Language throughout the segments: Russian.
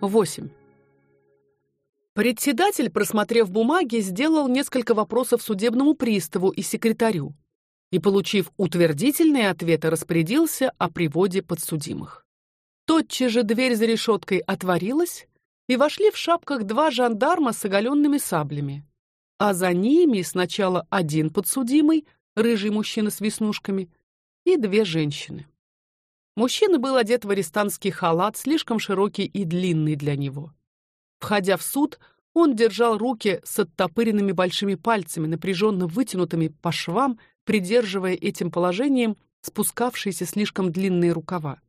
8. Председатель, просмотрев бумаги, сделал несколько вопросов судебному приставу и секретарю и, получив утвердительные ответы, распорядился о приводе подсудимых. Тотчас же дверь за решеткой отворилась, и вошли в шапках два жандарма с оголенными саблями, а за ними сначала один подсудимый, рыжий мужчина с веснушками, и две женщины. Мужчина был одет в арестантский халат, слишком широкий и длинный для него. Входя в суд, он держал руки с оттопыренными большими пальцами, напряженно вытянутыми по швам, придерживая этим положением спускавшиеся слишком длинные рукава.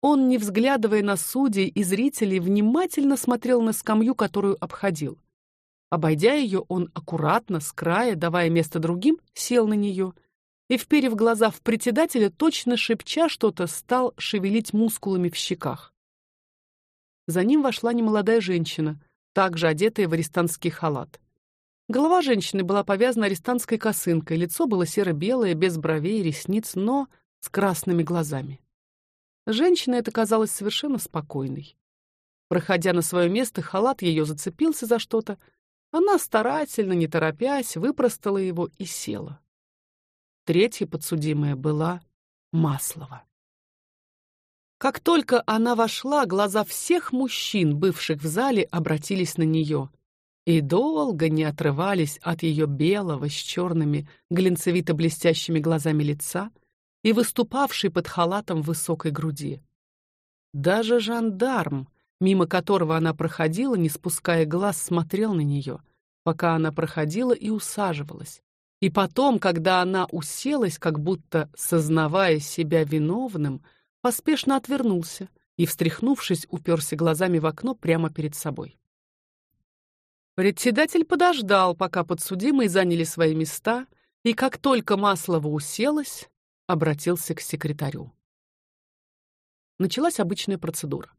Он, не взглядывая на судей и зрителей, внимательно смотрел на скамью, которую обходил. Обойдя ее, он аккуратно, с края, давая место другим, сел на нее и, вперев глаза в председателя, точно шепча что-то, стал шевелить мускулами в щеках. За ним вошла немолодая женщина, также одетая в арестантский халат. Голова женщины была повязана арестантской косынкой, лицо было серо-белое, без бровей и ресниц, но с красными глазами. Женщина эта казалась совершенно спокойной. Проходя на свое место, халат ее зацепился за что-то. Она старательно, не торопясь, выпростала его и села. Третья подсудимая была Маслова. Как только она вошла, глаза всех мужчин, бывших в зале, обратились на нее и долго не отрывались от ее белого с черными глинцевито-блестящими глазами лица и выступавшей под халатом высокой груди. Даже жандарм, мимо которого она проходила, не спуская глаз, смотрел на нее, пока она проходила и усаживалась, и потом, когда она уселась, как будто сознавая себя виновным, поспешно отвернулся и, встряхнувшись, уперся глазами в окно прямо перед собой. Председатель подождал, пока подсудимые заняли свои места, и как только Маслова уселась, обратился к секретарю. Началась обычная процедура: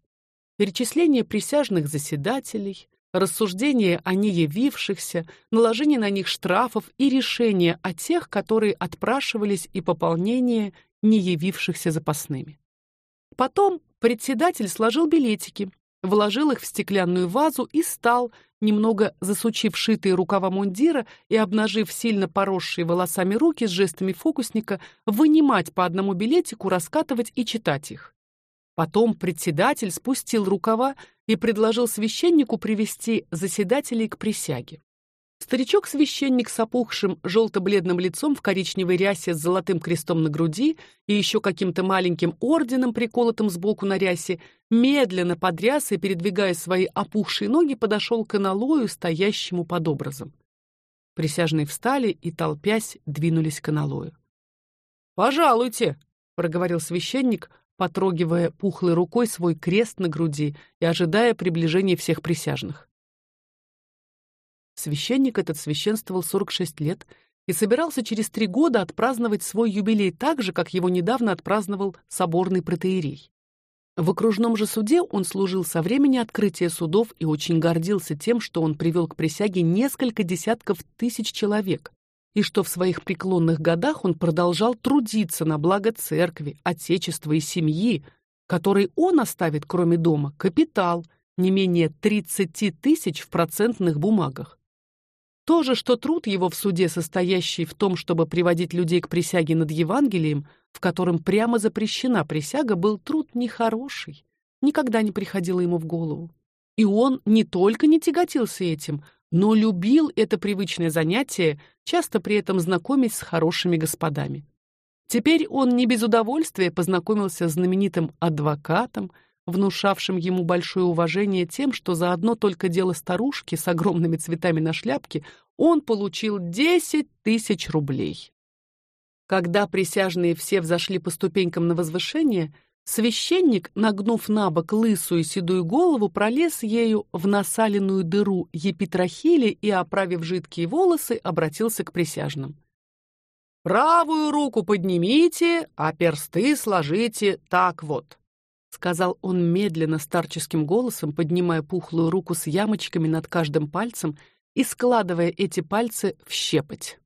перечисление присяжных заседателей, рассуждение о неявившихся, наложение на них штрафов и решение о тех, которые отпрашивались, и пополнение неявившихся запасными. Потом председатель сложил билетики, вложил их в стеклянную вазу и стал, немного засучив шитые рукава мундира и обнажив сильно поросшие волосами руки с жестами фокусника, вынимать по одному билетику, раскатывать и читать их. Потом председатель спустил рукава и предложил священнику привести заседателей к присяге. Старичок-священник с опухшим желто-бледным лицом в коричневой рясе с золотым крестом на груди и еще каким-то маленьким орденом, приколотым сбоку на рясе, медленно под рясой, передвигая свои опухшие ноги, подошел к аналою, стоящему под образом. Присяжные встали и, толпясь, двинулись к аналою. «Пожалуйте», — проговорил священник, потрогивая пухлой рукой свой крест на груди и ожидая приближения всех присяжных. Священник этот священствовал 46 лет и собирался через три года отпраздновать свой юбилей так же, как его недавно отпраздновал соборный протоиерей. В окружном же суде он служил со времени открытия судов и очень гордился тем, что он привел к присяге несколько десятков тысяч человек, и что в своих преклонных годах он продолжал трудиться на благо церкви, отечества и семьи, которой он оставит, кроме дома, капитал не менее 30 тысяч в процентных бумагах. То же, что труд его в суде, состоящий в том, чтобы приводить людей к присяге над Евангелием, в котором прямо запрещена присяга, был труд нехороший, никогда не приходило ему в голову. И он не только не тяготился этим, но любил это привычное занятие, часто при этом знакомясь с хорошими господами. Теперь он не без удовольствия познакомился с знаменитым адвокатом, внушавшим ему большое уважение тем, что за одно только дело старушки с огромными цветами на шляпке он получил десять тысяч рублей. Когда присяжные все взошли по ступенькам на возвышение, священник, нагнув на бок лысую седую голову, пролез ею в насаленную дыру епитрахили и, оправив жидкие волосы, обратился к присяжным. «Правую руку поднимите, а персты сложите так вот», сказал он медленно старческим голосом, поднимая пухлую руку с ямочками над каждым пальцем и складывая эти пальцы в щепоть.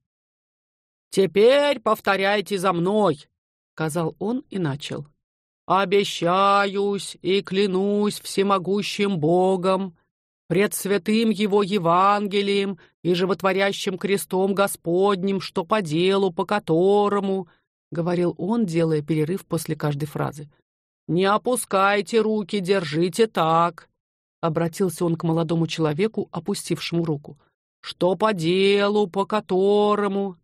Теперь повторяйте за мной, сказал он и начал. Обещаюсь и клянусь всемогущим Богом, пред святым его Евангелием и животворящим крестом Господним, что по делу, по которому, говорил он, делая перерыв после каждой фразы. Не опускайте руки, держите так, обратился он к молодому человеку, опустившему руку. Что по делу, по которому?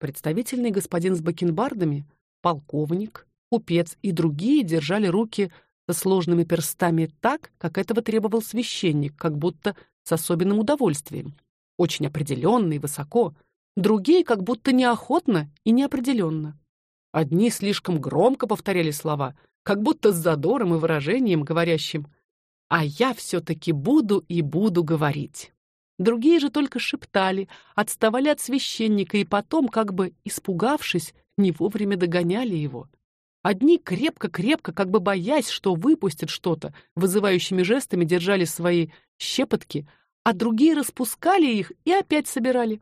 Представительный господин с бакенбардами, полковник, купец и другие держали руки со сложными перстами так, как этого требовал священник, как будто с особенным удовольствием. Очень определенно и высоко, другие как будто неохотно и неопределенно. Одни слишком громко повторяли слова, как будто с задором и выражением, говорящим: "А я все таки буду и буду говорить". Другие же только шептали, отставали от священника и потом, как бы испугавшись, не вовремя догоняли его. Одни крепко-крепко, как бы боясь, что выпустят что-то, вызывающими жестами держали свои щепотки, а другие распускали их и опять собирали.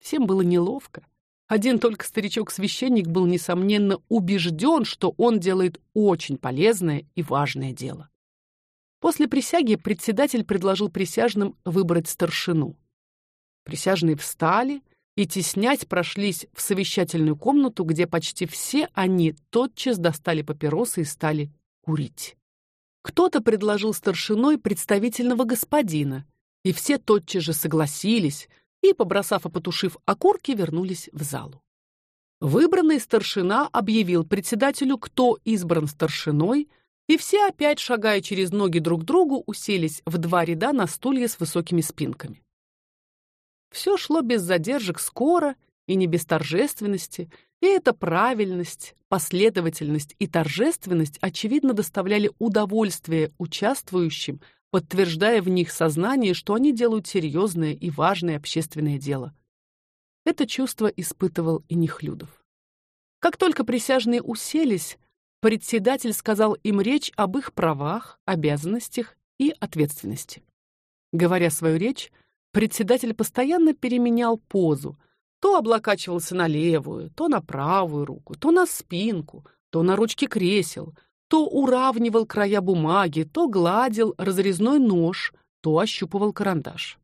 Всем было неловко. Один только старичок-священник был несомненно убежден, что он делает очень полезное и важное дело. После присяги председатель предложил присяжным выбрать старшину. Присяжные встали и теснясь прошлись в совещательную комнату, где почти все они тотчас достали папиросы и стали курить. Кто-то предложил старшиной представительного господина, и все тотчас же согласились и, побросав и потушив окурки, вернулись в залу. Выбранный старшина объявил председателю, кто избран старшиной, и все опять, шагая через ноги друг другу, уселись в два ряда на стулья с высокими спинками. Все шло без задержек скоро и не без торжественности, и эта правильность, последовательность и торжественность очевидно доставляли удовольствие участвующим, подтверждая в них сознание, что они делают серьезное и важное общественное дело. Это чувство испытывал и Нехлюдов. Как только присяжные уселись, председатель сказал им речь об их правах, обязанностях и ответственности. Говоря свою речь, Председатель постоянно переменял позу, то облокачивался на левую, то на правую руку, то на спинку, то на ручки кресел, то уравнивал края бумаги, то гладил разрезной нож, то ощупывал карандаш.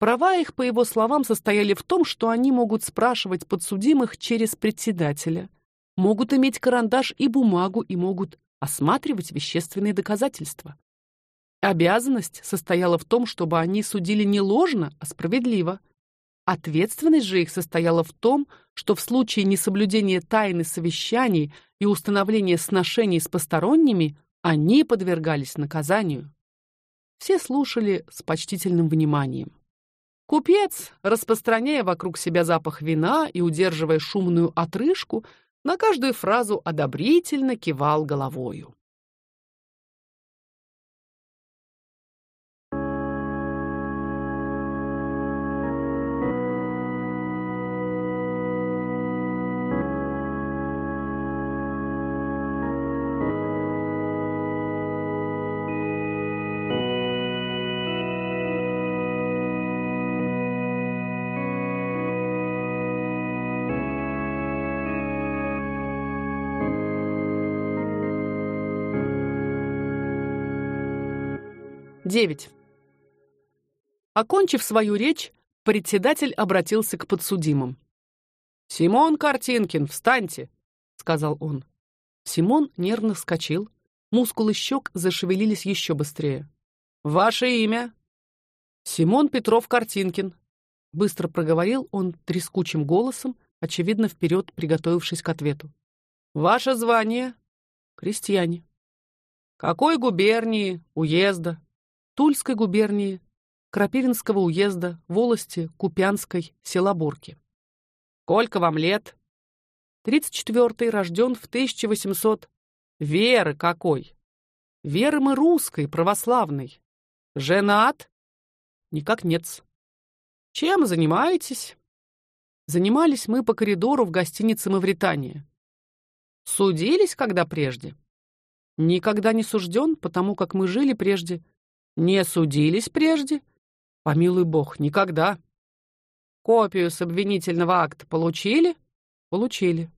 Права их, по его словам, состояли в том, что они могут спрашивать подсудимых через председателя, могут иметь карандаш и бумагу и могут осматривать вещественные доказательства. Обязанность состояла в том, чтобы они судили не ложно, а справедливо. Ответственность же их состояла в том, что в случае несоблюдения тайны совещаний и установления сношений с посторонними они подвергались наказанию. Все слушали с почтительным вниманием. Купец, распространяя вокруг себя запах вина и удерживая шумную отрыжку, на каждую фразу одобрительно кивал головою. Девять. Окончив свою речь, председатель обратился к подсудимым. Симон Картинкин, встаньте, сказал он. Симон нервно вскочил, мускулы щек зашевелились еще быстрее. Ваше имя? Симон Петров Картинкин, быстро проговорил он трескучим голосом, очевидно вперед приготовившись к ответу. Ваше звание? Крестьяне. Какой губернии, уезда? Тульской губернии, Крапивинского уезда, волости Купянской, села Бурки. Сколько вам лет? Тридцать четвертый, рожден в 1800. Веры какой? Веры мы русской, православной. Женат? Никак нет. Чем занимаетесь? Занимались мы по коридору в гостинице Мавритания. Судились когда прежде? Никогда не сужден, потому как мы жили прежде не судились прежде? Помилуй бог, никогда. Копию с обвинительного акта получили? Получили.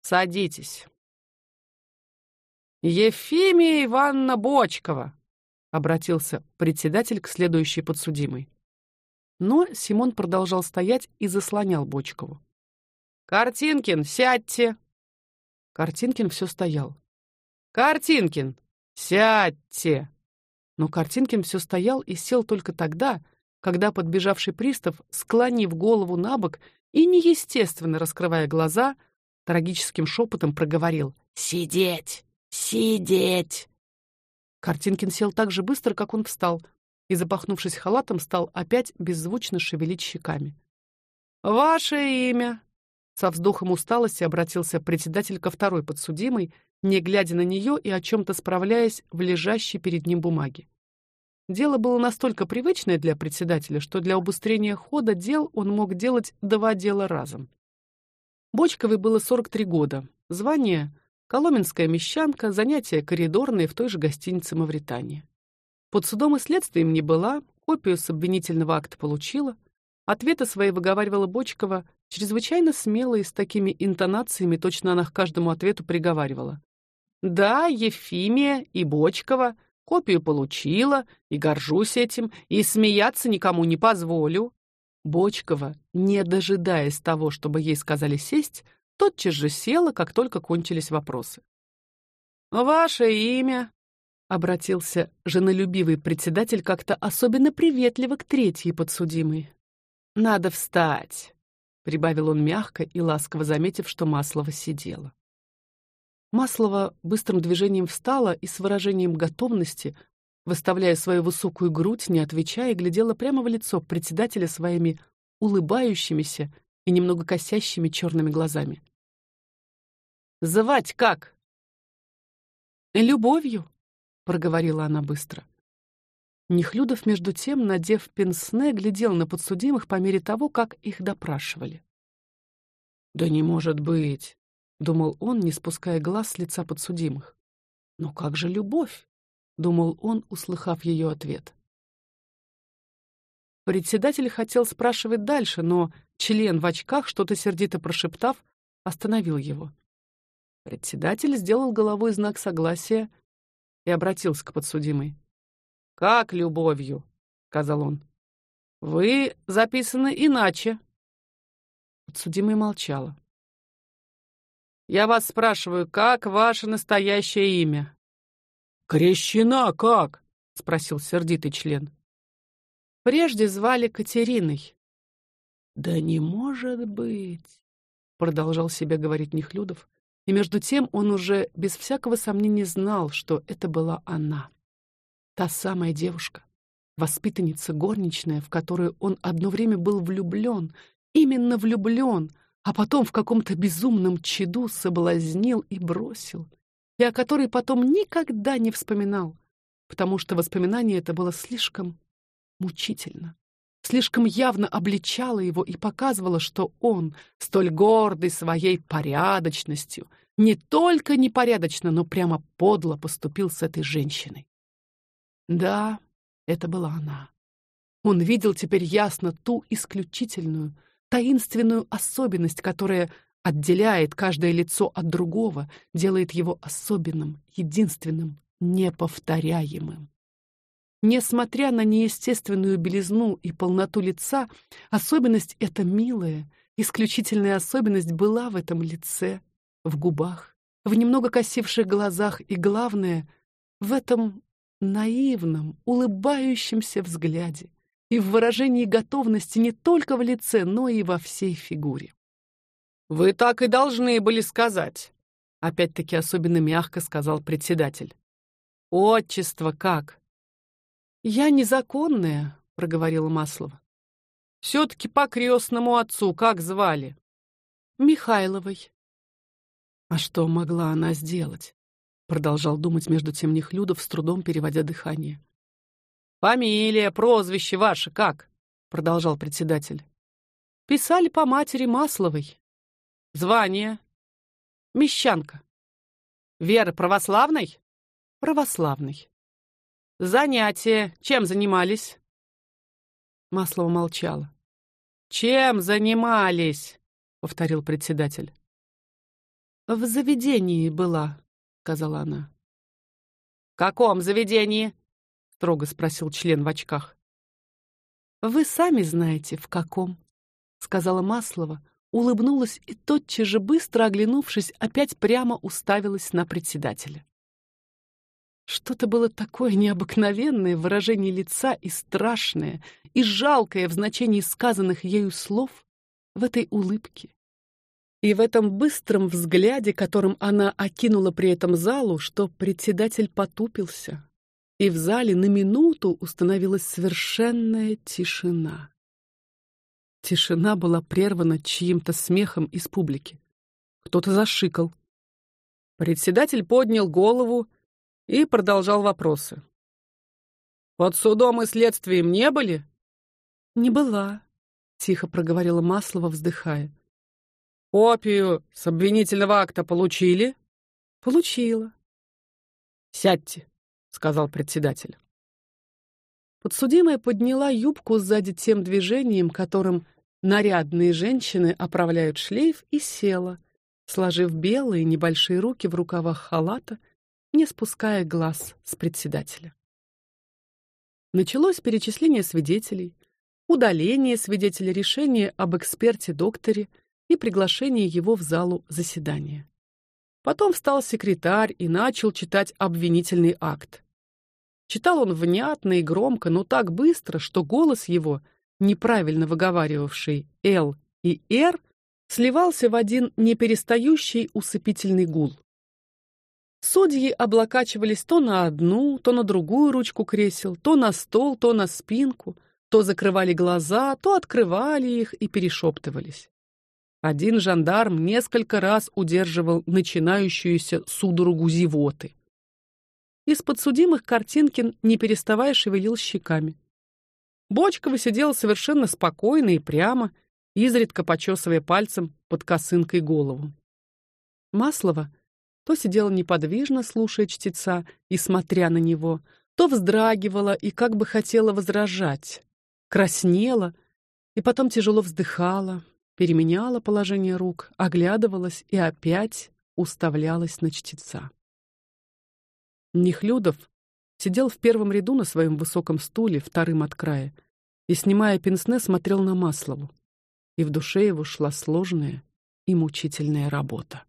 Садитесь. Ефимия Ивановна Бочкова, обратился председатель к следующей подсудимой. Но Симон продолжал стоять и заслонял Бочкову. Картинкин, сядьте. Картинкин все стоял. Картинкин, сядьте. Но Картинкин все стоял и сел только тогда, когда подбежавший пристав, склонив голову набок и неестественно раскрывая глаза, трагическим шепотом проговорил: "Сидеть, сидеть". Картинкин сел так же быстро, как он встал, и запахнувшись халатом, стал опять беззвучно шевелить щеками. Ваше имя? Со вздохом усталости обратился председатель ко второй подсудимой, не глядя на нее и о чем то справляясь в лежащей перед ним бумаге. Дело было настолько привычное для председателя, что для убыстрения хода дел он мог делать два дела разом. Бочковой было 43 года. Звание коломенская мещанка, занятия коридорные в той же гостинице Мавритания. Под судом и следствием не была, копию с обвинительного акта получила, ответы свои выговаривала Бочкова чрезвычайно смело и с такими интонациями, точно она к каждому ответу приговаривала. Да, Ефимия и Бочкова копию получила и горжусь этим, и смеяться никому не позволю. Бочкова, не дожидаясь того, чтобы ей сказали сесть, тотчас же села, как только кончились вопросы. Ваше имя? обратился женолюбивый председатель как-то особенно приветливо к третьей подсудимой. Надо встать, прибавил он мягко и ласково заметив, что Маслова сидела. Маслова быстрым движением встала и с выражением готовности, выставляя свою высокую грудь, не отвечая, глядела прямо в лицо председателя своими улыбающимися и немного косящими черными глазами. Звать как? Любовью, проговорила она быстро. Нехлюдов между тем, надев пенсне, глядел на подсудимых по мере того, как их допрашивали. Да не может быть, думал он, не спуская глаз с лица подсудимых. Но как же любовь? думал он, услыхав ее ответ. Председатель хотел спрашивать дальше, но член в очках, что-то сердито прошептав, остановил его. Председатель сделал головой знак согласия и обратился к подсудимой. Как любовью, сказал он. Вы записаны иначе. Подсудимая молчала. Я вас спрашиваю, как ваше настоящее имя? Крещена как? спросил сердитый член. Прежде звали Катериной. Да не может быть, продолжал себе говорить Нехлюдов, и между тем он уже без всякого сомнения знал, что это была она, та самая девушка, воспитанница горничная, в которую он одно время был влюблен, именно влюблен, а потом в каком-то безумном чаду соблазнил и бросил, и о которой потом никогда не вспоминал, потому что воспоминание это было слишком мучительно, слишком явно обличало его и показывало, что он, столь гордый своей порядочностью, не только непорядочно, но прямо подло поступил с этой женщиной. Да, это была она. Он видел теперь ясно ту исключительную, таинственную особенность, которая отделяет каждое лицо от другого, делает его особенным, единственным, неповторяемым. Несмотря на неестественную белизну и полноту лица, особенность эта милая, исключительная особенность была в этом лице, в губах, в немного косивших глазах и главное, в этом наивном, улыбающемся взгляде и в выражении готовности не только в лице, но и во всей фигуре. Вы так и должны были сказать, опять-таки особенно мягко сказал председатель. Отчество как? Я незаконная, проговорила Маслова. все таки по крестному отцу как звали? Михайловой. А что могла она сделать? продолжал думать между тем Нехлюдов, с трудом переводя дыхание. Фамилия, прозвище ваше как? продолжал председатель. Писали по матери Масловой. Звание мещанка. Вера православной? Православной. Занятия чем занимались? Маслова молчала. Чем занимались? повторил председатель. В заведении была, сказала она. В каком заведении? Строго спросил член в очках. Вы сами знаете, в каком, сказала Маслова, улыбнулась и тотчас же быстро оглянувшись, опять прямо уставилась на председателя. Что-то было такое необыкновенное в выражении лица и страшное, и жалкое в значении сказанных ею слов в этой улыбке. И в этом быстром взгляде, которым она окинула при этом залу, что председатель потупился, и в зале на минуту установилась совершенная тишина. Тишина была прервана чьим-то смехом из публики. Кто-то зашикал. Председатель поднял голову и продолжал вопросы. Под судом и следствием не были? Не была, тихо проговорила Маслова, вздыхая. Копию с обвинительного акта получили? Получила. Сядьте, сказал председатель. Подсудимая подняла юбку сзади тем движением, которым нарядные женщины оправляют шлейф, и села, сложив белые небольшие руки в рукавах халата не спуская глаз с председателя. Началось перечисление свидетелей, удаление свидетеля решения об эксперте-докторе и приглашение его в залу заседания. Потом встал секретарь и начал читать обвинительный акт. Читал он внятно и громко, но так быстро, что голос его, неправильно выговаривавший «л» и «р», сливался в один неперестающий усыпительный гул. Судьи облокачивались то на одну, то на другую ручку кресел, то на стол, то на спинку, то закрывали глаза, то открывали их и перешептывались. Один жандарм несколько раз удерживал начинающуюся судорогу зевоты. Из подсудимых Картинкин, не переставая, шевелил щеками. Бочкова сидела совершенно спокойно и прямо, изредка почесывая пальцем под косынкой голову. Маслова то сидела неподвижно, слушая чтеца и смотря на него, то вздрагивала и как бы хотела возражать, краснела и потом тяжело вздыхала, переменяла положение рук, оглядывалась и опять уставлялась на чтеца. Нехлюдов сидел в первом ряду на своем высоком стуле, вторым от края, и снимая пенсне, смотрел на Маслову. И в душе его шла сложная и мучительная работа.